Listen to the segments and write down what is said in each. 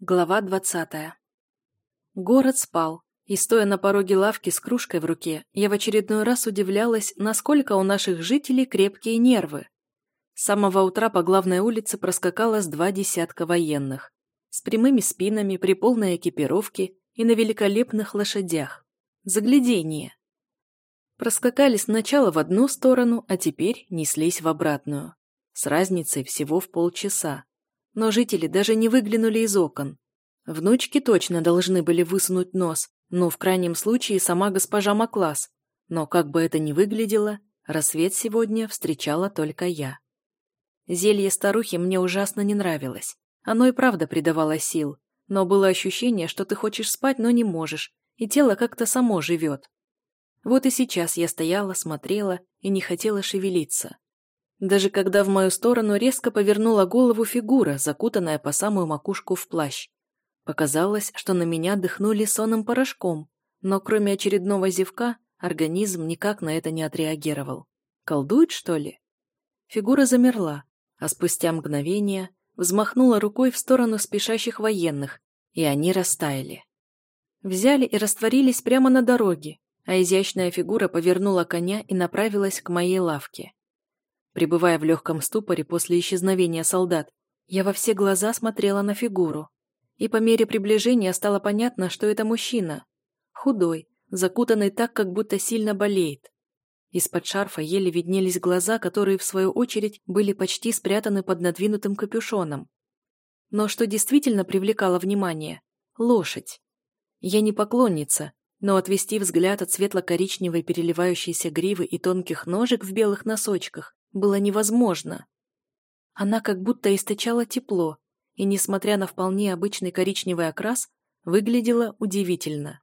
Глава двадцатая. Город спал, и, стоя на пороге лавки с кружкой в руке, я в очередной раз удивлялась, насколько у наших жителей крепкие нервы. С самого утра по главной улице проскакало с два десятка военных, с прямыми спинами, при полной экипировке и на великолепных лошадях. Заглядение. Проскакали сначала в одну сторону, а теперь неслись в обратную. С разницей всего в полчаса но жители даже не выглянули из окон. Внучки точно должны были высунуть нос, ну, в крайнем случае, сама госпожа Маклас. Но как бы это ни выглядело, рассвет сегодня встречала только я. Зелье старухи мне ужасно не нравилось. Оно и правда придавало сил, но было ощущение, что ты хочешь спать, но не можешь, и тело как-то само живет. Вот и сейчас я стояла, смотрела и не хотела шевелиться. Даже когда в мою сторону резко повернула голову фигура, закутанная по самую макушку в плащ. Показалось, что на меня дыхнули сонным порошком, но кроме очередного зевка, организм никак на это не отреагировал. Колдует, что ли? Фигура замерла, а спустя мгновение взмахнула рукой в сторону спешащих военных, и они растаяли. Взяли и растворились прямо на дороге, а изящная фигура повернула коня и направилась к моей лавке. Пребывая в легком ступоре после исчезновения солдат, я во все глаза смотрела на фигуру. И по мере приближения стало понятно, что это мужчина. Худой, закутанный так, как будто сильно болеет. Из-под шарфа еле виднелись глаза, которые, в свою очередь, были почти спрятаны под надвинутым капюшоном. Но что действительно привлекало внимание – лошадь. Я не поклонница, но отвести взгляд от светло-коричневой переливающейся гривы и тонких ножек в белых носочках было невозможно. Она как будто источала тепло, и, несмотря на вполне обычный коричневый окрас, выглядела удивительно.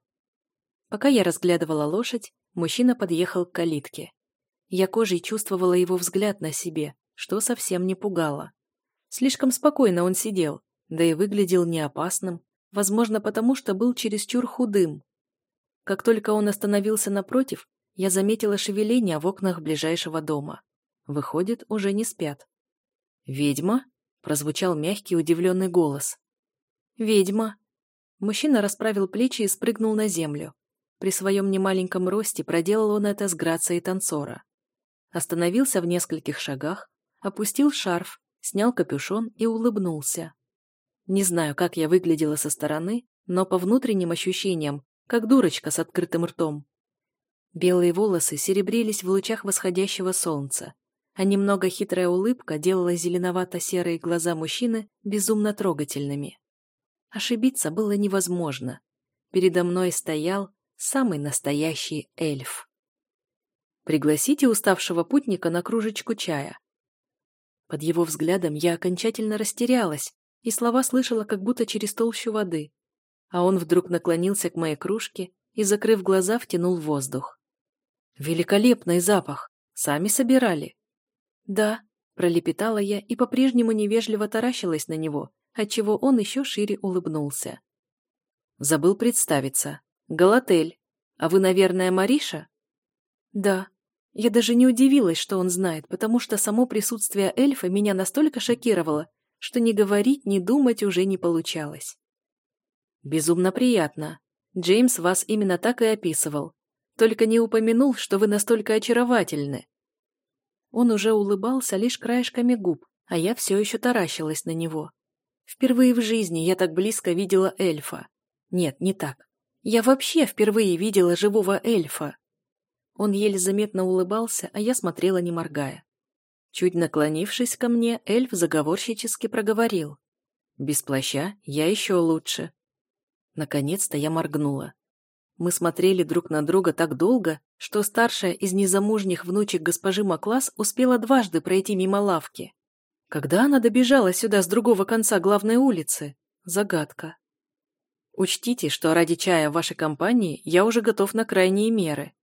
Пока я разглядывала лошадь, мужчина подъехал к калитке. Я кожей чувствовала его взгляд на себе, что совсем не пугало. Слишком спокойно он сидел, да и выглядел не опасным, возможно, потому что был чересчур худым. Как только он остановился напротив, я заметила шевеление в окнах ближайшего дома. Выходит, уже не спят. «Ведьма?» – прозвучал мягкий удивленный голос. «Ведьма!» Мужчина расправил плечи и спрыгнул на землю. При своем немаленьком росте проделал он это с грацией танцора. Остановился в нескольких шагах, опустил шарф, снял капюшон и улыбнулся. Не знаю, как я выглядела со стороны, но по внутренним ощущениям, как дурочка с открытым ртом. Белые волосы серебрились в лучах восходящего солнца а немного хитрая улыбка делала зеленовато-серые глаза мужчины безумно трогательными. Ошибиться было невозможно. Передо мной стоял самый настоящий эльф. «Пригласите уставшего путника на кружечку чая». Под его взглядом я окончательно растерялась, и слова слышала как будто через толщу воды. А он вдруг наклонился к моей кружке и, закрыв глаза, втянул воздух. «Великолепный запах! Сами собирали!» «Да», — пролепетала я и по-прежнему невежливо таращилась на него, отчего он еще шире улыбнулся. «Забыл представиться. Галатель. А вы, наверное, Мариша?» «Да». Я даже не удивилась, что он знает, потому что само присутствие эльфа меня настолько шокировало, что ни говорить, ни думать уже не получалось. «Безумно приятно. Джеймс вас именно так и описывал. Только не упомянул, что вы настолько очаровательны. Он уже улыбался лишь краешками губ, а я все еще таращилась на него. Впервые в жизни я так близко видела эльфа. Нет, не так. Я вообще впервые видела живого эльфа. Он еле заметно улыбался, а я смотрела, не моргая. Чуть наклонившись ко мне, эльф заговорщически проговорил. «Без плаща я еще лучше». Наконец-то я моргнула. Мы смотрели друг на друга так долго, что старшая из незамужних внучек госпожи Маклас успела дважды пройти мимо лавки. Когда она добежала сюда с другого конца главной улицы? Загадка. Учтите, что ради чая в вашей компании я уже готов на крайние меры.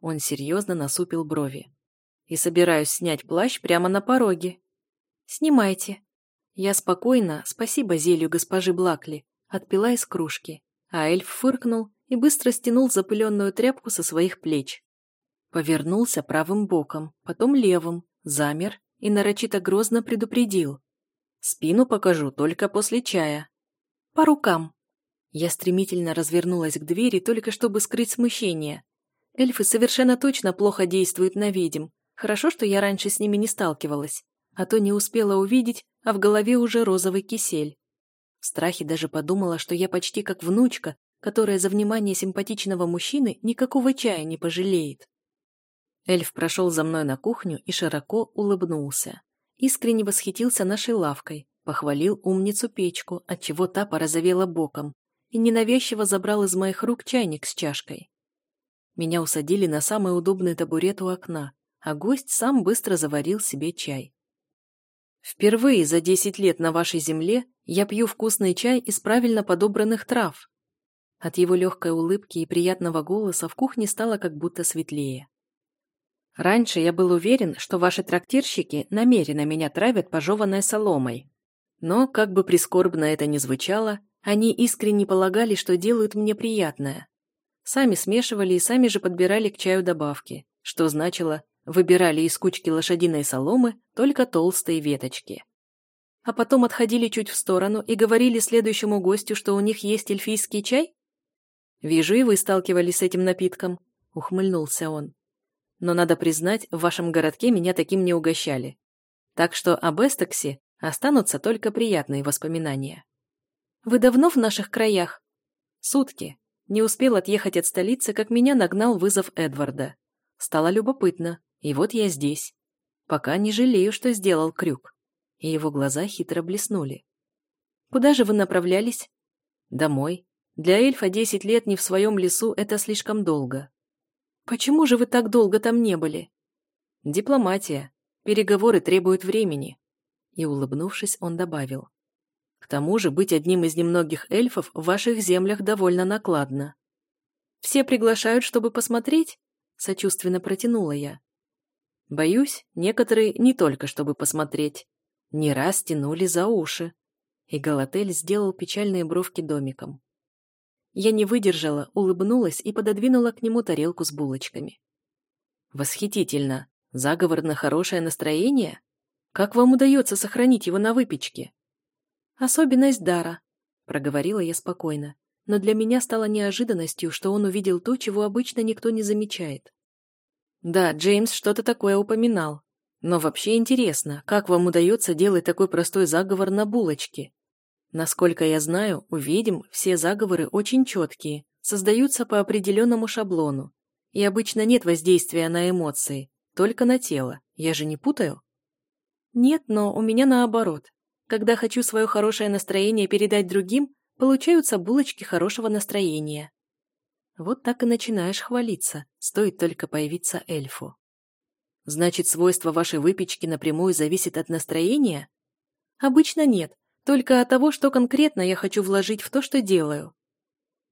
Он серьезно насупил брови. И собираюсь снять плащ прямо на пороге. Снимайте. Я спокойно, спасибо зелью госпожи Блакли, отпила из кружки, а эльф фыркнул и быстро стянул запыленную тряпку со своих плеч. Повернулся правым боком, потом левым, замер и нарочито грозно предупредил. «Спину покажу только после чая». По рукам. Я стремительно развернулась к двери, только чтобы скрыть смущение. Эльфы совершенно точно плохо действуют на ведьм. Хорошо, что я раньше с ними не сталкивалась, а то не успела увидеть, а в голове уже розовый кисель. В страхе даже подумала, что я почти как внучка, которая за внимание симпатичного мужчины никакого чая не пожалеет. Эльф прошел за мной на кухню и широко улыбнулся. Искренне восхитился нашей лавкой, похвалил умницу печку, отчего та порозовела боком, и ненавязчиво забрал из моих рук чайник с чашкой. Меня усадили на самый удобный табурет у окна, а гость сам быстро заварил себе чай. Впервые за десять лет на вашей земле я пью вкусный чай из правильно подобранных трав. От его легкой улыбки и приятного голоса в кухне стало как будто светлее. Раньше я был уверен, что ваши трактирщики намеренно меня травят пожеванной соломой. Но, как бы прискорбно это ни звучало, они искренне полагали, что делают мне приятное. Сами смешивали и сами же подбирали к чаю добавки, что значило, выбирали из кучки лошадиной соломы только толстые веточки. А потом отходили чуть в сторону и говорили следующему гостю, что у них есть эльфийский чай? «Вижу, и вы сталкивались с этим напитком», — ухмыльнулся он. Но надо признать, в вашем городке меня таким не угощали. Так что об Эстексе останутся только приятные воспоминания. Вы давно в наших краях? Сутки. Не успел отъехать от столицы, как меня нагнал вызов Эдварда. Стало любопытно, и вот я здесь. Пока не жалею, что сделал крюк. И его глаза хитро блеснули. Куда же вы направлялись? Домой. Для эльфа десять лет не в своем лесу – это слишком долго. «Почему же вы так долго там не были?» «Дипломатия. Переговоры требуют времени». И, улыбнувшись, он добавил. «К тому же быть одним из немногих эльфов в ваших землях довольно накладно». «Все приглашают, чтобы посмотреть?» Сочувственно протянула я. Боюсь, некоторые не только чтобы посмотреть. Не раз тянули за уши. И Галатель сделал печальные бровки домиком. Я не выдержала, улыбнулась и пододвинула к нему тарелку с булочками. «Восхитительно! Заговор на хорошее настроение? Как вам удается сохранить его на выпечке?» «Особенность дара», — проговорила я спокойно, но для меня стало неожиданностью, что он увидел то, чего обычно никто не замечает. «Да, Джеймс что-то такое упоминал. Но вообще интересно, как вам удается делать такой простой заговор на булочке? Насколько я знаю, у ведьм все заговоры очень четкие, создаются по определенному шаблону. И обычно нет воздействия на эмоции, только на тело. Я же не путаю? Нет, но у меня наоборот. Когда хочу свое хорошее настроение передать другим, получаются булочки хорошего настроения. Вот так и начинаешь хвалиться, стоит только появиться эльфу. Значит, свойство вашей выпечки напрямую зависит от настроения? Обычно нет, только от того, что конкретно я хочу вложить в то, что делаю.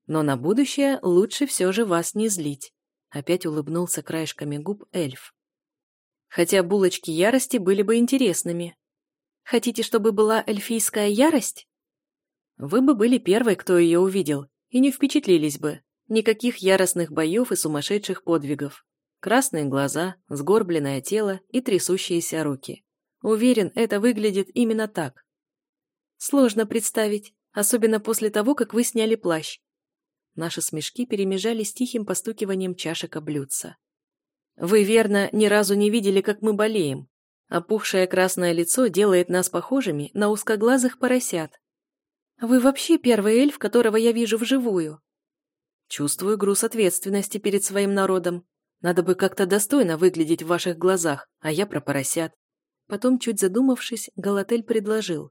Но на будущее лучше все же вас не злить. Опять улыбнулся краешками губ эльф. Хотя булочки ярости были бы интересными. Хотите, чтобы была эльфийская ярость? Вы бы были первой, кто ее увидел, и не впечатлились бы. Никаких яростных боев и сумасшедших подвигов. Красные глаза, сгорбленное тело и трясущиеся руки. Уверен, это выглядит именно так. Сложно представить, особенно после того, как вы сняли плащ. Наши смешки перемежались тихим постукиванием чашек о блюдца. Вы, верно, ни разу не видели, как мы болеем. Опухшее красное лицо делает нас похожими на узкоглазых поросят. Вы вообще первый эльф, которого я вижу вживую. Чувствую груз ответственности перед своим народом. Надо бы как-то достойно выглядеть в ваших глазах, а я про поросят. Потом, чуть задумавшись, Галатель предложил.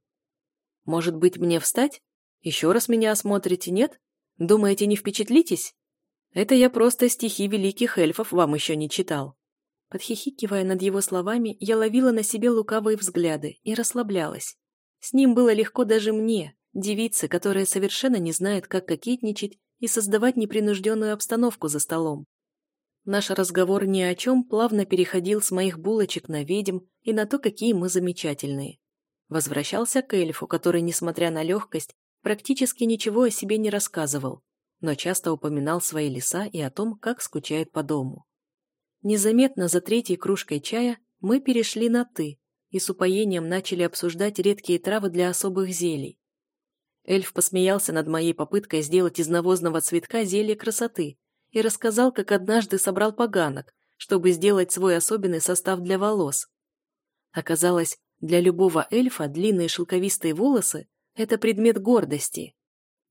Может быть, мне встать? Еще раз меня осмотрите, нет? Думаете, не впечатлитесь? Это я просто стихи великих эльфов вам еще не читал. Подхихикивая над его словами, я ловила на себе лукавые взгляды и расслаблялась. С ним было легко даже мне, девице, которая совершенно не знает, как кокетничать и создавать непринужденную обстановку за столом. Наш разговор ни о чем плавно переходил с моих булочек на ведьм и на то, какие мы замечательные. Возвращался к эльфу, который, несмотря на легкость, практически ничего о себе не рассказывал, но часто упоминал свои леса и о том, как скучает по дому. Незаметно за третьей кружкой чая мы перешли на «ты» и с упоением начали обсуждать редкие травы для особых зелий. Эльф посмеялся над моей попыткой сделать из навозного цветка зелье красоты и рассказал, как однажды собрал поганок, чтобы сделать свой особенный состав для волос. Оказалось, для любого эльфа длинные шелковистые волосы – это предмет гордости.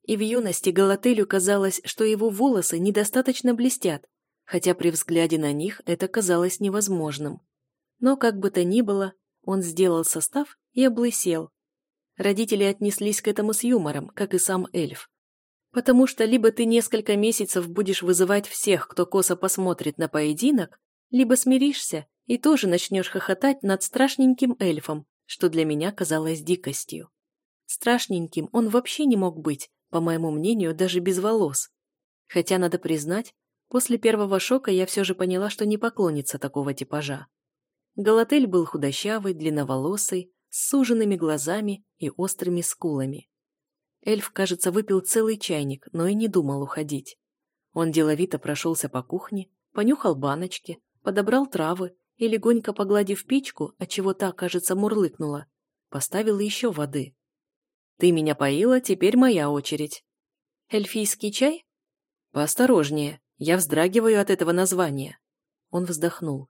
И в юности Галателю казалось, что его волосы недостаточно блестят, хотя при взгляде на них это казалось невозможным. Но как бы то ни было, он сделал состав и облысел. Родители отнеслись к этому с юмором, как и сам эльф. Потому что либо ты несколько месяцев будешь вызывать всех, кто косо посмотрит на поединок, либо смиришься и тоже начнешь хохотать над страшненьким эльфом, что для меня казалось дикостью. Страшненьким он вообще не мог быть, по моему мнению, даже без волос. Хотя, надо признать, после первого шока я все же поняла, что не поклонница такого типажа. Галатель был худощавый, длинноволосый, с суженными глазами и острыми скулами. Эльф, кажется, выпил целый чайник, но и не думал уходить. Он деловито прошелся по кухне, понюхал баночки, подобрал травы и, легонько погладив печку, отчего та, кажется, мурлыкнула, поставил еще воды. «Ты меня поила, теперь моя очередь». «Эльфийский чай?» «Поосторожнее, я вздрагиваю от этого названия». Он вздохнул.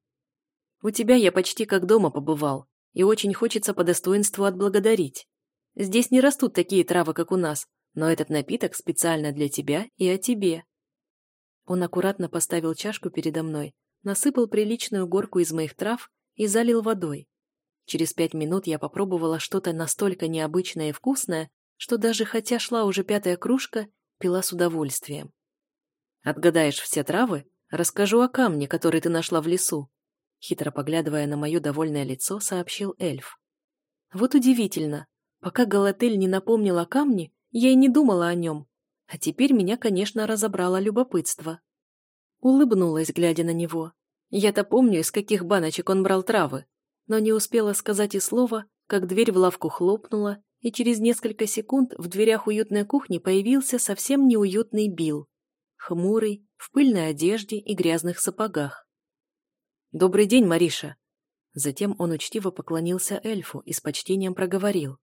«У тебя я почти как дома побывал, и очень хочется по достоинству отблагодарить. Здесь не растут такие травы, как у нас, но этот напиток специально для тебя и о тебе». Он аккуратно поставил чашку передо мной, насыпал приличную горку из моих трав и залил водой. Через пять минут я попробовала что-то настолько необычное и вкусное, что даже хотя шла уже пятая кружка, пила с удовольствием. «Отгадаешь все травы? Расскажу о камне, который ты нашла в лесу», хитро поглядывая на мое довольное лицо, сообщил эльф. Вот удивительно, пока Галатель не напомнил о камне, я и не думала о нем, а теперь меня, конечно, разобрало любопытство. Улыбнулась, глядя на него. Я-то помню, из каких баночек он брал травы, но не успела сказать и слова, как дверь в лавку хлопнула, и через несколько секунд в дверях уютной кухни появился совсем неуютный Билл. Хмурый, в пыльной одежде и грязных сапогах. «Добрый день, Мариша!» Затем он учтиво поклонился эльфу и с почтением проговорил.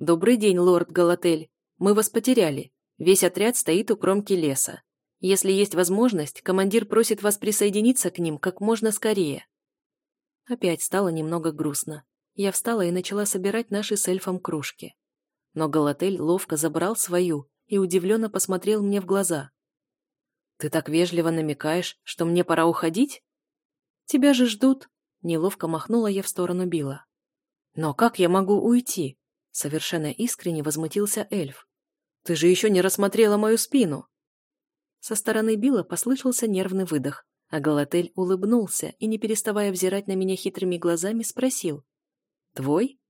«Добрый день, лорд Галатель. Мы вас потеряли. Весь отряд стоит у кромки леса. Если есть возможность, командир просит вас присоединиться к ним как можно скорее. Опять стало немного грустно. Я встала и начала собирать наши с эльфом кружки. Но Галатель ловко забрал свою и удивленно посмотрел мне в глаза. «Ты так вежливо намекаешь, что мне пора уходить?» «Тебя же ждут», — неловко махнула я в сторону Билла. «Но как я могу уйти?» — совершенно искренне возмутился эльф. «Ты же еще не рассмотрела мою спину!» Со стороны Билла послышался нервный выдох, а Галатель улыбнулся и, не переставая взирать на меня хитрыми глазами, спросил. «Твой?»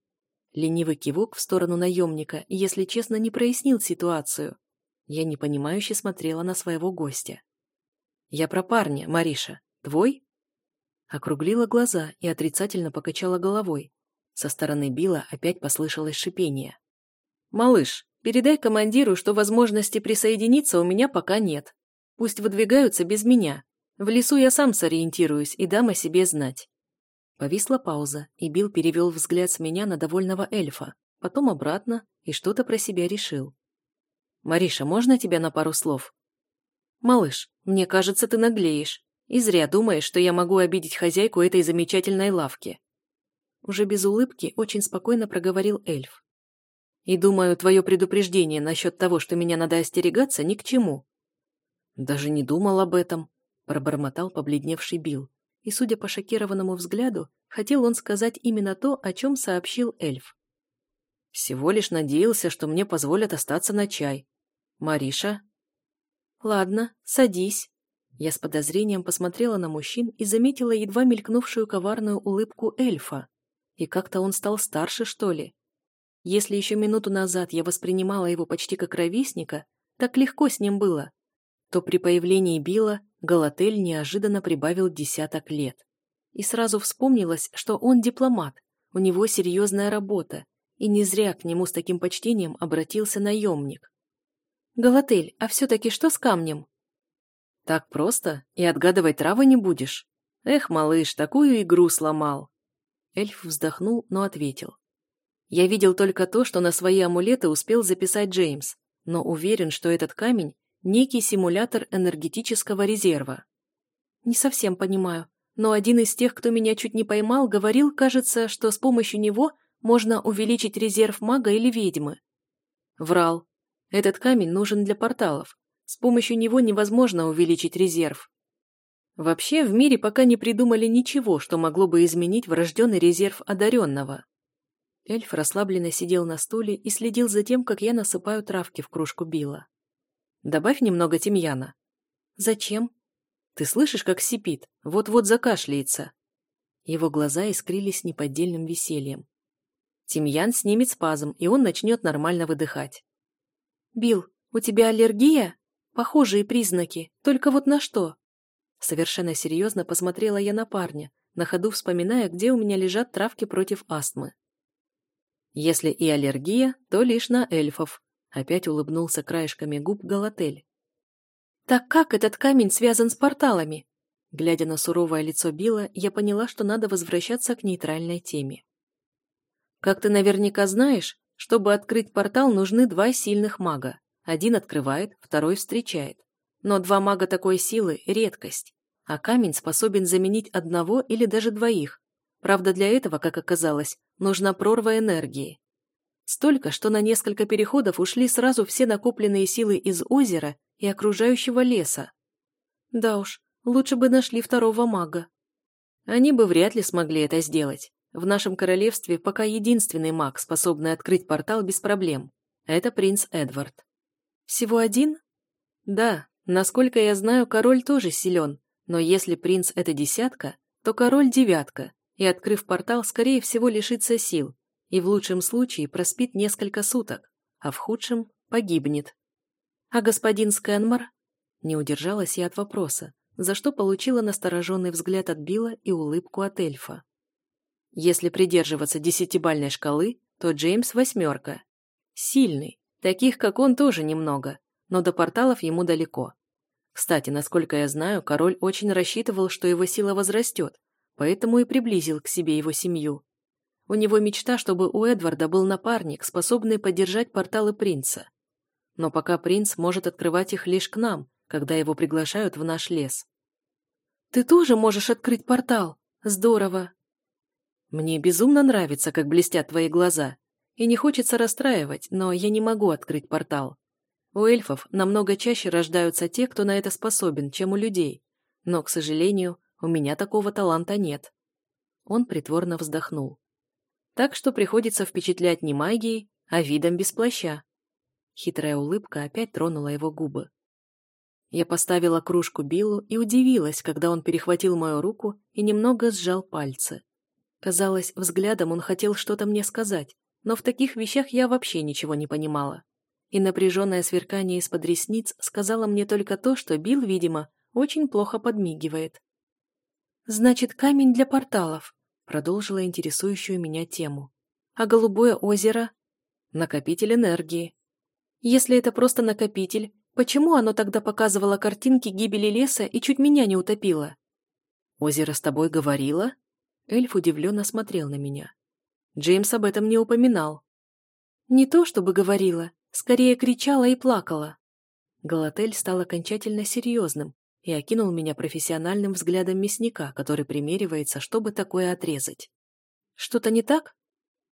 Ленивый кивок в сторону наемника, если честно, не прояснил ситуацию. Я непонимающе смотрела на своего гостя. «Я про парня, Мариша. Твой?» Округлила глаза и отрицательно покачала головой. Со стороны Билла опять послышалось шипение. «Малыш, передай командиру, что возможности присоединиться у меня пока нет. Пусть выдвигаются без меня. В лесу я сам сориентируюсь и дам о себе знать». Повисла пауза, и Билл перевел взгляд с меня на довольного эльфа, потом обратно и что-то про себя решил. «Мариша, можно тебя на пару слов?» «Малыш, мне кажется, ты наглеешь. И зря думаешь, что я могу обидеть хозяйку этой замечательной лавки». Уже без улыбки очень спокойно проговорил эльф. «И думаю, твое предупреждение насчет того, что меня надо остерегаться, ни к чему. «Даже не думал об этом», – пробормотал побледневший Билл. И, судя по шокированному взгляду, хотел он сказать именно то, о чем сообщил эльф. «Всего лишь надеялся, что мне позволят остаться на чай. Мариша?» «Ладно, садись». Я с подозрением посмотрела на мужчин и заметила едва мелькнувшую коварную улыбку эльфа. И как-то он стал старше, что ли. Если еще минуту назад я воспринимала его почти как ровесника, так легко с ним было то при появлении Билла Галатель неожиданно прибавил десяток лет. И сразу вспомнилось, что он дипломат, у него серьезная работа, и не зря к нему с таким почтением обратился наемник. «Галатель, а все-таки что с камнем?» «Так просто, и отгадывать травы не будешь. Эх, малыш, такую игру сломал!» Эльф вздохнул, но ответил. Я видел только то, что на свои амулеты успел записать Джеймс, но уверен, что этот камень – некий симулятор энергетического резерва. Не совсем понимаю, но один из тех, кто меня чуть не поймал, говорил, кажется, что с помощью него можно увеличить резерв мага или ведьмы. Врал. Этот камень нужен для порталов. С помощью него невозможно увеличить резерв. Вообще, в мире пока не придумали ничего, что могло бы изменить врожденный резерв одаренного. Эльф расслабленно сидел на стуле и следил за тем, как я насыпаю травки в кружку Билла. «Добавь немного тимьяна». «Зачем?» «Ты слышишь, как сипит? Вот-вот закашляется». Его глаза искрились неподдельным весельем. Тимьян снимет спазм, и он начнет нормально выдыхать. «Билл, у тебя аллергия? Похожие признаки, только вот на что?» Совершенно серьезно посмотрела я на парня, на ходу вспоминая, где у меня лежат травки против астмы. Если и аллергия, то лишь на эльфов. Опять улыбнулся краешками губ Галатель. Так как этот камень связан с порталами? Глядя на суровое лицо Билла, я поняла, что надо возвращаться к нейтральной теме. Как ты наверняка знаешь, чтобы открыть портал, нужны два сильных мага. Один открывает, второй встречает. Но два мага такой силы – редкость, а камень способен заменить одного или даже двоих. Правда, для этого, как оказалось, нужна прорва энергии. Столько, что на несколько переходов ушли сразу все накопленные силы из озера и окружающего леса. Да уж, лучше бы нашли второго мага. Они бы вряд ли смогли это сделать. В нашем королевстве пока единственный маг, способный открыть портал без проблем. Это принц Эдвард. Всего один? Да, Насколько я знаю, король тоже силен, но если принц – это десятка, то король – девятка, и, открыв портал, скорее всего лишится сил, и в лучшем случае проспит несколько суток, а в худшем – погибнет. А господин Скэнмор? Не удержалась я от вопроса, за что получила настороженный взгляд от Билла и улыбку от эльфа. Если придерживаться десятибальной шкалы, то Джеймс – восьмерка. Сильный, таких, как он, тоже немного, но до порталов ему далеко. Кстати, насколько я знаю, король очень рассчитывал, что его сила возрастет, поэтому и приблизил к себе его семью. У него мечта, чтобы у Эдварда был напарник, способный поддержать порталы принца. Но пока принц может открывать их лишь к нам, когда его приглашают в наш лес. «Ты тоже можешь открыть портал? Здорово!» «Мне безумно нравится, как блестят твои глаза, и не хочется расстраивать, но я не могу открыть портал. У эльфов намного чаще рождаются те, кто на это способен, чем у людей. Но, к сожалению, у меня такого таланта нет. Он притворно вздохнул. Так что приходится впечатлять не магией, а видом без плаща. Хитрая улыбка опять тронула его губы. Я поставила кружку Биллу и удивилась, когда он перехватил мою руку и немного сжал пальцы. Казалось, взглядом он хотел что-то мне сказать, но в таких вещах я вообще ничего не понимала и напряженное сверкание из-под ресниц сказала мне только то, что Билл, видимо, очень плохо подмигивает. «Значит, камень для порталов», — продолжила интересующую меня тему. «А голубое озеро?» «Накопитель энергии». «Если это просто накопитель, почему оно тогда показывало картинки гибели леса и чуть меня не утопило?» «Озеро с тобой говорило?» Эльф удивленно смотрел на меня. Джеймс об этом не упоминал. «Не то чтобы говорила, Скорее кричала и плакала. Галатель стал окончательно серьезным и окинул меня профессиональным взглядом мясника, который примеривается, чтобы такое отрезать. «Что-то не так?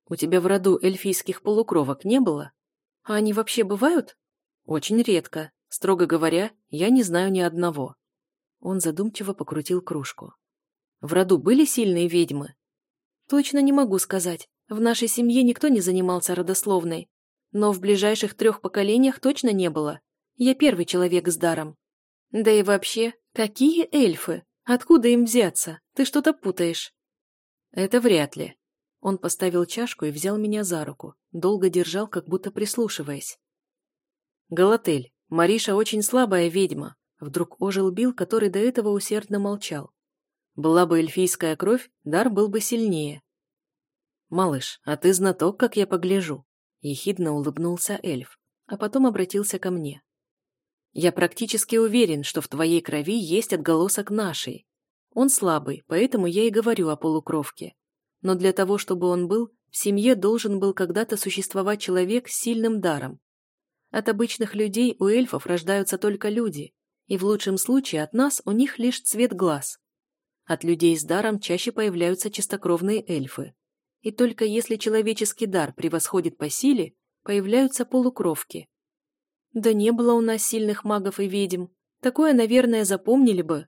У тебя в роду эльфийских полукровок не было? А они вообще бывают?» «Очень редко. Строго говоря, я не знаю ни одного». Он задумчиво покрутил кружку. «В роду были сильные ведьмы?» «Точно не могу сказать. В нашей семье никто не занимался родословной, но в ближайших трех поколениях точно не было. Я первый человек с даром. Да и вообще, какие эльфы? Откуда им взяться? Ты что-то путаешь. Это вряд ли. Он поставил чашку и взял меня за руку, долго держал, как будто прислушиваясь. Галатель, Мариша очень слабая ведьма. Вдруг ожил Бил, который до этого усердно молчал. Была бы эльфийская кровь, дар был бы сильнее. «Малыш, а ты знаток, как я погляжу. Ехидно улыбнулся эльф, а потом обратился ко мне. «Я практически уверен, что в твоей крови есть отголосок нашей. Он слабый, поэтому я и говорю о полукровке. Но для того, чтобы он был, В семье должен был когда-то существовать человек с сильным даром. От обычных людей у эльфов рождаются только люди, и в лучшем случае от нас у них лишь цвет глаз. От людей с даром чаще появляются чистокровные эльфы. И только если человеческий дар превосходит по силе, появляются полукровки. Да не было у нас сильных магов и ведьм. Такое, наверное, запомнили бы.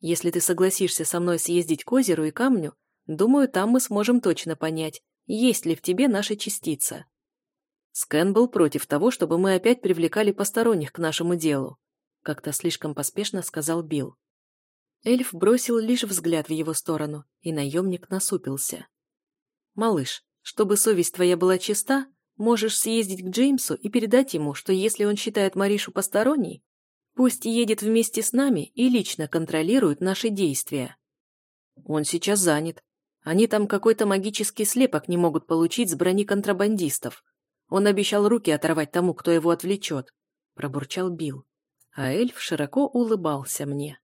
Если ты согласишься со мной съездить к озеру и камню, думаю, там мы сможем точно понять, есть ли в тебе наша частица. Скэн был против того, чтобы мы опять привлекали посторонних к нашему делу. Как-то слишком поспешно сказал Билл. Эльф бросил лишь взгляд в его сторону, и наемник насупился. «Малыш, чтобы совесть твоя была чиста, можешь съездить к Джеймсу и передать ему, что если он считает Маришу посторонней, пусть едет вместе с нами и лично контролирует наши действия. Он сейчас занят. Они там какой-то магический слепок не могут получить с брони контрабандистов. Он обещал руки оторвать тому, кто его отвлечет», – пробурчал Билл. А эльф широко улыбался мне.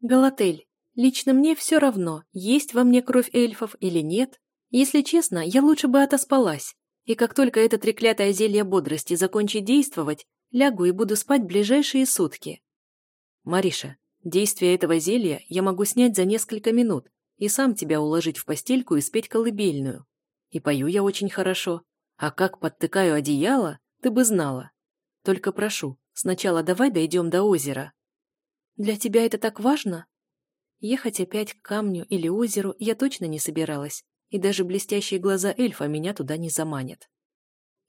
«Галатель, лично мне все равно, есть во мне кровь эльфов или нет, если честно, я лучше бы отоспалась. И как только это треклятое зелье бодрости закончит действовать, лягу и буду спать ближайшие сутки. Мариша, действие этого зелья я могу снять за несколько минут и сам тебя уложить в постельку и спеть колыбельную. И пою я очень хорошо. А как подтыкаю одеяло, ты бы знала. Только прошу, сначала давай дойдем до озера. Для тебя это так важно? Ехать опять к камню или озеру я точно не собиралась, и даже блестящие глаза эльфа меня туда не заманят.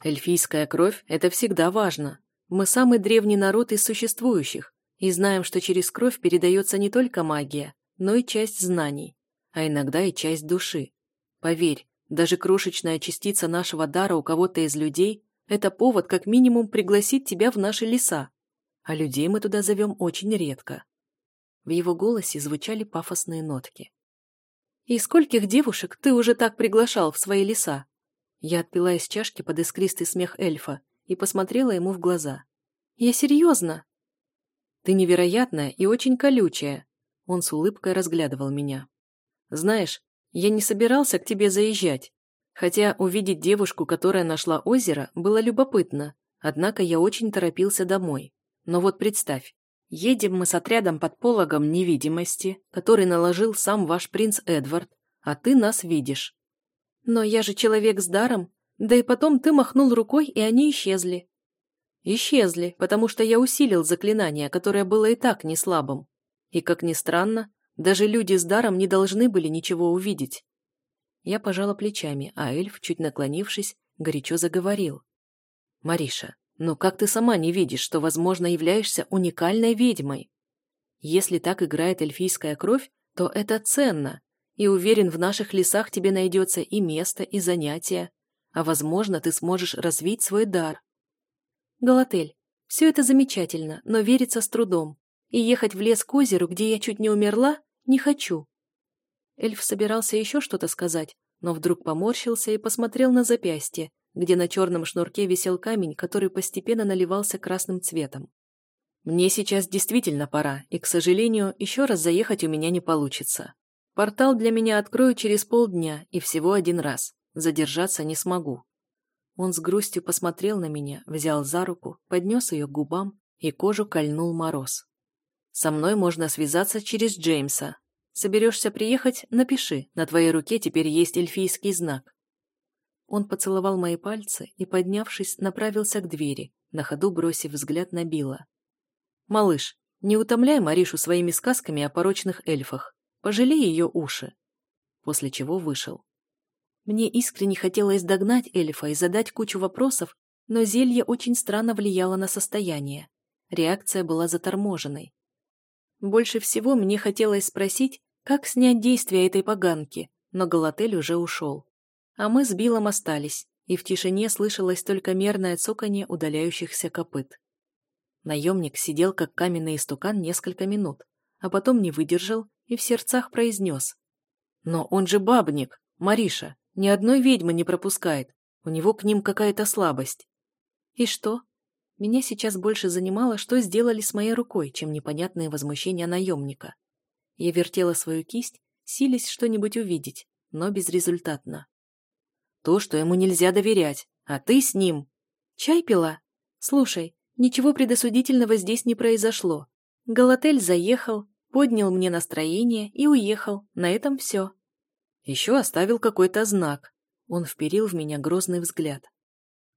Эльфийская кровь – это всегда важно. Мы самый древний народ из существующих, и знаем, что через кровь передается не только магия, но и часть знаний, а иногда и часть души. Поверь, даже крошечная частица нашего дара у кого-то из людей – это повод как минимум пригласить тебя в наши леса, а людей мы туда зовем очень редко. В его голосе звучали пафосные нотки. «И скольких девушек ты уже так приглашал в свои леса?» Я отпила из чашки под искристый смех эльфа и посмотрела ему в глаза. «Я серьезно?» «Ты невероятная и очень колючая», он с улыбкой разглядывал меня. «Знаешь, я не собирался к тебе заезжать, хотя увидеть девушку, которая нашла озеро, было любопытно, однако я очень торопился домой. Но вот представь, Едем мы с отрядом под пологом невидимости, который наложил сам ваш принц Эдвард, а ты нас видишь. Но я же человек с даром, да и потом ты махнул рукой, и они исчезли. Исчезли, потому что я усилил заклинание, которое было и так не слабым. И, как ни странно, даже люди с даром не должны были ничего увидеть. Я пожала плечами, а эльф, чуть наклонившись, горячо заговорил. «Мариша, но как ты сама не видишь, что, возможно, являешься уникальной ведьмой? Если так играет эльфийская кровь, то это ценно, и уверен, в наших лесах тебе найдется и место, и занятия, а, возможно, ты сможешь развить свой дар. Галатель, все это замечательно, но верится с трудом, и ехать в лес к озеру, где я чуть не умерла, не хочу. Эльф собирался еще что-то сказать, но вдруг поморщился и посмотрел на запястье, где на черном шнурке висел камень, который постепенно наливался красным цветом. Мне сейчас действительно пора, и, к сожалению, еще раз заехать у меня не получится. Портал для меня открою через полдня и всего один раз. Задержаться не смогу. Он с грустью посмотрел на меня, взял за руку, поднес ее к губам, и кожу кольнул мороз. Со мной можно связаться через Джеймса. Соберешься приехать, напиши, на твоей руке теперь есть эльфийский знак. Он поцеловал мои пальцы и, поднявшись, направился к двери, на ходу бросив взгляд на Билла. «Малыш, не утомляй Маришу своими сказками о порочных эльфах. Пожалей ее уши». После чего вышел. Мне искренне хотелось догнать эльфа и задать кучу вопросов, но зелье очень странно влияло на состояние. Реакция была заторможенной. Больше всего мне хотелось спросить, как снять действие этой поганки, но Галатель уже ушел. А мы с Биллом остались, и в тишине слышалось только мерное цоканье удаляющихся копыт. Наемник сидел как каменный истукан несколько минут, а потом не выдержал и в сердцах произнес. «Но он же бабник, Мариша, ни одной ведьмы не пропускает, у него к ним какая-то слабость». «И что?» Меня сейчас больше занимало, что сделали с моей рукой, чем непонятные возмущения наемника. Я вертела свою кисть, силясь что-нибудь увидеть, но безрезультатно. То, что ему нельзя доверять, а ты с ним. Чай пила? Слушай, ничего предосудительного здесь не произошло. Галатель заехал, поднял мне настроение и уехал. На этом все. Еще оставил какой-то знак. Он вперил в меня грозный взгляд.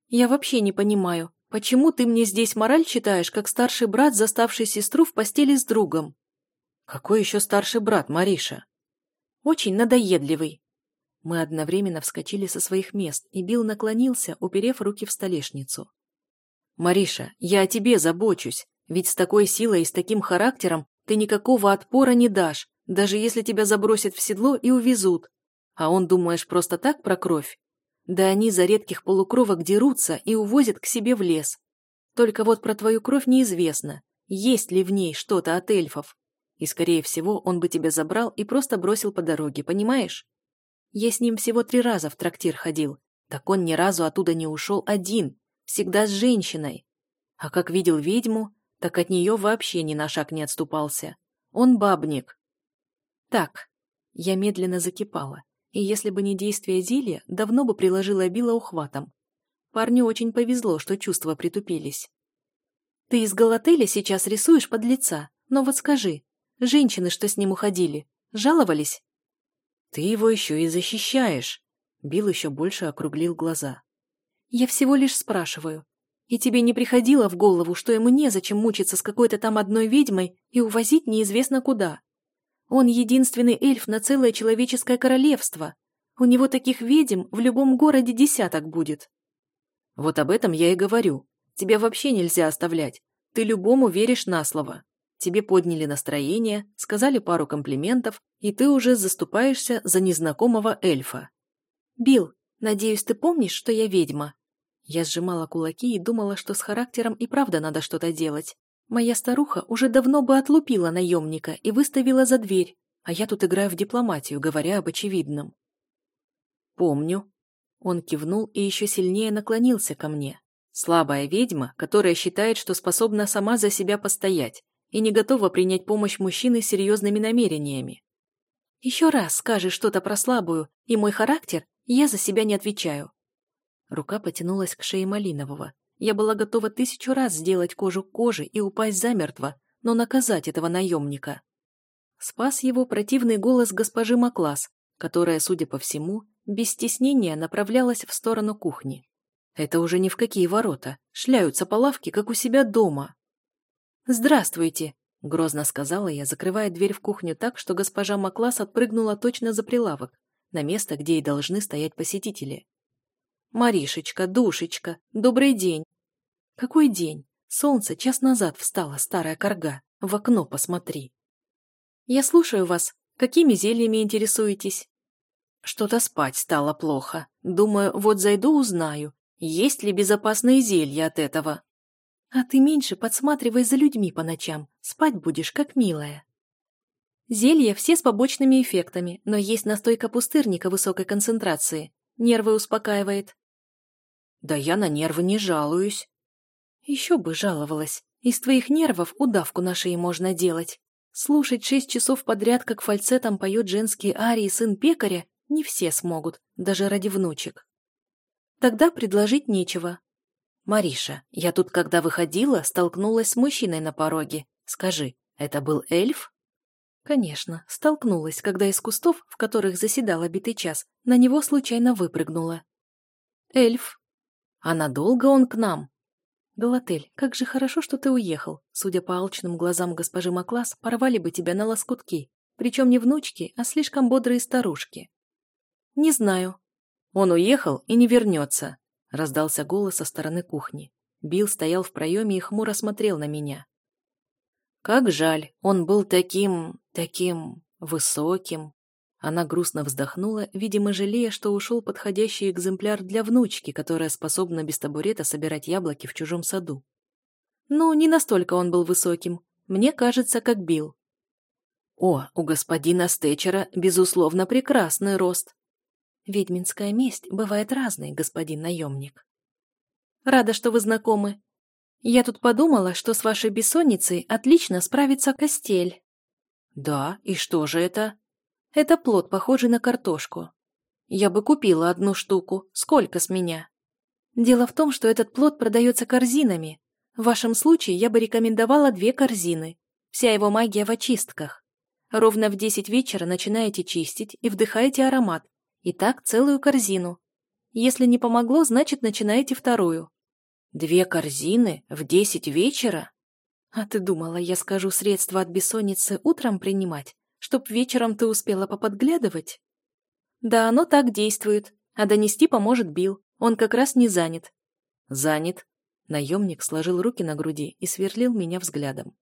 Я вообще не понимаю, почему ты мне здесь мораль читаешь, как старший брат, заставший сестру в постели с другом? Какой еще старший брат, Мариша? Очень надоедливый. Мы одновременно вскочили со своих мест, и Билл наклонился, уперев руки в столешницу. «Мариша, я о тебе забочусь, ведь с такой силой и с таким характером ты никакого отпора не дашь, даже если тебя забросят в седло и увезут. А он, думаешь, просто так про кровь? Да они за редких полукровок дерутся и увозят к себе в лес. Только вот про твою кровь неизвестно, есть ли в ней что-то от эльфов. И, скорее всего, он бы тебя забрал и просто бросил по дороге, понимаешь? Я с ним всего три раза в трактир ходил, так он ни разу оттуда не ушел один, всегда с женщиной. А как видел ведьму, так от нее вообще ни на шаг не отступался. Он бабник. Так, я медленно закипала и если бы не действие зелья, давно бы приложила Билла ухватом. Парню очень повезло, что чувства притупились. «Ты из Галателя сейчас рисуешь под лица, но вот скажи, женщины, что с ним уходили, жаловались?» «Ты его еще и защищаешь!» Билл еще больше округлил глаза. «Я всего лишь спрашиваю. И тебе не приходило в голову, что ему незачем мучиться с какой-то там одной ведьмой и увозить неизвестно куда?» Он единственный эльф на целое человеческое королевство. У него таких ведьм в любом городе десяток будет. Вот об этом я и говорю. Тебя вообще нельзя оставлять. Ты любому веришь на слово. Тебе подняли настроение, сказали пару комплиментов, и ты уже заступаешься за незнакомого эльфа. Бил, надеюсь, ты помнишь, что я ведьма? Я сжимала кулаки и думала, что с характером и правда надо что-то делать. Моя старуха уже давно бы отлупила наемника и выставила за дверь, а я тут играю в дипломатию, говоря об очевидном. «Помню». Он кивнул и еще сильнее наклонился ко мне. Слабая ведьма, которая считает, что способна сама за себя постоять и не готова принять помощь мужчины с серьезными намерениями. «Еще раз скажешь что-то про слабую и мой характер, я за себя не отвечаю». Рука потянулась к шее Малинового, я была готова тысячу раз сделать кожу к коже и упасть замертво, но наказать этого наемника. Спас его противный голос госпожи Маклас, которая, судя по всему, без стеснения направлялась в сторону кухни. Это уже ни в какие ворота, шляются по лавке, как у себя дома. «Здравствуйте», — грозно сказала я, закрывая дверь в кухню так, что госпожа Маклас отпрыгнула точно за прилавок, на место, где и должны стоять посетители. «Маришечка, душечка, добрый день!» «Какой день? Солнце час назад встало, старая корга. В окно посмотри!» «Я слушаю вас. Какими зельями интересуетесь?» «Что-то спать стало плохо. Думаю, вот зайду узнаю, есть ли безопасные зелья от этого». «А ты меньше подсматривай за людьми по ночам. Спать будешь, как милая». Зелья все с побочными эффектами, но есть настойка пустырника высокой концентрации. Нервы успокаивает. Да я на нервы не жалуюсь. Еще бы жаловалась. Из твоих нервов удавку на шее можно делать. Слушать шесть часов подряд, как фальцетом поет женские арии сын пекаря, не все смогут, даже ради внучек. Тогда предложить нечего. Мариша, я тут, когда выходила, столкнулась с мужчиной на пороге. Скажи, это был эльф? Конечно, столкнулась, когда из кустов, в которых заседала битый час, на него случайно выпрыгнула. Эльф. А надолго он к нам? Галатель, как же хорошо, что ты уехал. Судя по алчным глазам госпожи Маклас, порвали бы тебя на лоскутки. Причем не внучки, а слишком бодрые старушки. Не знаю. Он уехал и не вернется, раздался голос со стороны кухни. Билл стоял в проеме и хмуро смотрел на меня. Как жаль, он был таким, таким высоким. Она грустно вздохнула, видимо, жалея, что ушел подходящий экземпляр для внучки, которая способна без табурета собирать яблоки в чужом саду. Ну, не настолько он был высоким. Мне кажется, как Билл. О, у господина Стечера, безусловно, прекрасный рост. Ведьминская месть бывает разной, господин наемник. Рада, что вы знакомы. Я тут подумала, что с вашей бессонницей отлично справится костель. Да, и что же это? Это плод, похожий на картошку. Я бы купила одну штуку. Сколько с меня? Дело в том, что этот плод продается корзинами. В вашем случае я бы рекомендовала две корзины. Вся его магия в очистках. Ровно в десять вечера начинаете чистить и вдыхаете аромат. И так целую корзину. Если не помогло, значит, начинаете вторую. Две корзины в десять вечера? А ты думала, я скажу средства от бессонницы утром принимать, чтоб вечером ты успела поподглядывать? Да, оно так действует, а донести поможет Билл, он как раз не занят. Занят. Наемник сложил руки на груди и сверлил меня взглядом.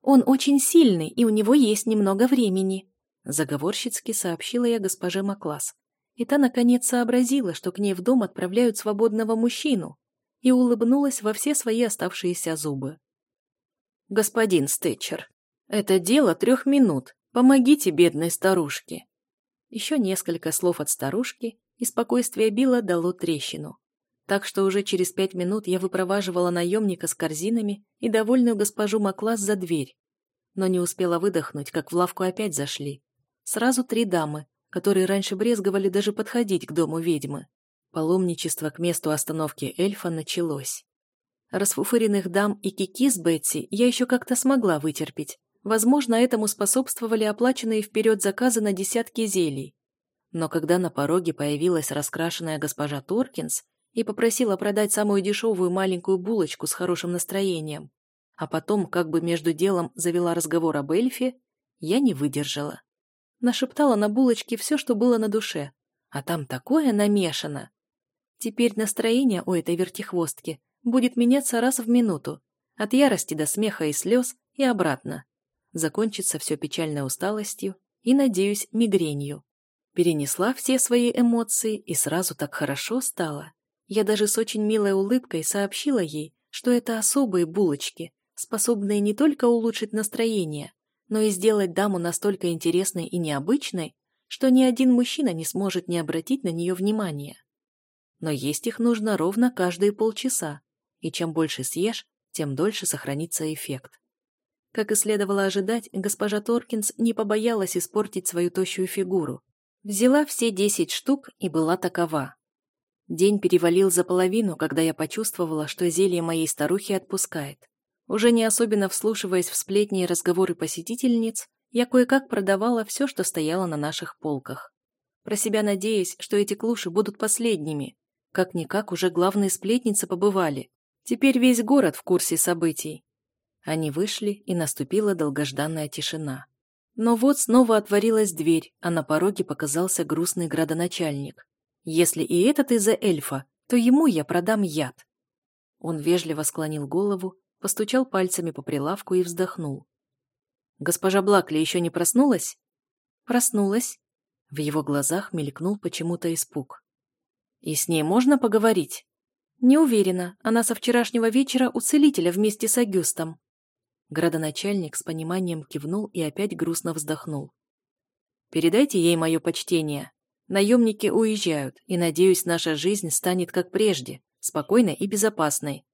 Он очень сильный, и у него есть немного времени, заговорщицки сообщила я госпоже Маклас. И та, наконец, сообразила, что к ней в дом отправляют свободного мужчину, и улыбнулась во все свои оставшиеся зубы. «Господин Стетчер, это дело трех минут. Помогите бедной старушке». Еще несколько слов от старушки, и спокойствие Билла дало трещину. Так что уже через пять минут я выпроваживала наемника с корзинами и довольную госпожу Маклас за дверь. Но не успела выдохнуть, как в лавку опять зашли. Сразу три дамы, которые раньше брезговали даже подходить к дому ведьмы. Паломничество к месту остановки эльфа началось. Расфуфыренных дам и кики с Бетси я еще как-то смогла вытерпеть. Возможно, этому способствовали оплаченные вперед заказы на десятки зелий. Но когда на пороге появилась раскрашенная госпожа Торкинс и попросила продать самую дешевую маленькую булочку с хорошим настроением, а потом как бы между делом завела разговор об эльфе, я не выдержала. Нашептала на булочке все, что было на душе, а там такое намешано. Теперь настроение у этой вертихвостки будет меняться раз в минуту, от ярости до смеха и слез и обратно. Закончится все печальной усталостью и, надеюсь, мигренью. Перенесла все свои эмоции и сразу так хорошо стало. Я даже с очень милой улыбкой сообщила ей, что это особые булочки, способные не только улучшить настроение, но и сделать даму настолько интересной и необычной, что ни один мужчина не сможет не обратить на нее внимания но есть их нужно ровно каждые полчаса, и чем больше съешь, тем дольше сохранится эффект. Как и следовало ожидать, госпожа Торкинс не побоялась испортить свою тощую фигуру. Взяла все десять штук и была такова. День перевалил за половину, когда я почувствовала, что зелье моей старухи отпускает. Уже не особенно вслушиваясь в сплетни и разговоры посетительниц, я кое-как продавала все, что стояло на наших полках. Про себя надеясь, что эти клуши будут последними, как-никак уже главные сплетницы побывали. Теперь весь город в курсе событий. Они вышли, и наступила долгожданная тишина. Но вот снова отворилась дверь, а на пороге показался грустный градоначальник. Если и этот из-за эльфа, то ему я продам яд. Он вежливо склонил голову, постучал пальцами по прилавку и вздохнул. «Госпожа Блакли еще не проснулась?» «Проснулась». В его глазах мелькнул почему-то испуг. И с ней можно поговорить? Не уверена, она со вчерашнего вечера у целителя вместе с Агюстом. Градоначальник с пониманием кивнул и опять грустно вздохнул. Передайте ей мое почтение. Наемники уезжают, и, надеюсь, наша жизнь станет как прежде, спокойной и безопасной.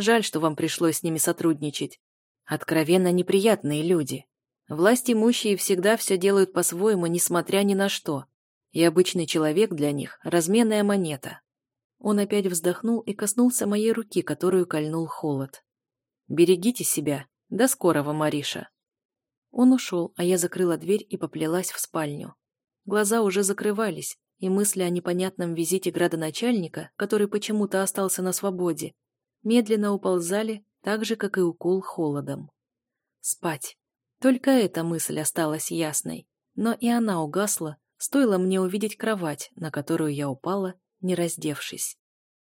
Жаль, что вам пришлось с ними сотрудничать. Откровенно неприятные люди. Власть имущие всегда все делают по-своему, несмотря ни на что и обычный человек для них – разменная монета. Он опять вздохнул и коснулся моей руки, которую кольнул холод. «Берегите себя. До скорого, Мариша». Он ушел, а я закрыла дверь и поплелась в спальню. Глаза уже закрывались, и мысли о непонятном визите градоначальника, который почему-то остался на свободе, медленно уползали, так же, как и укол холодом. Спать. Только эта мысль осталась ясной, но и она угасла, Стоило мне увидеть кровать, на которую я упала, не раздевшись.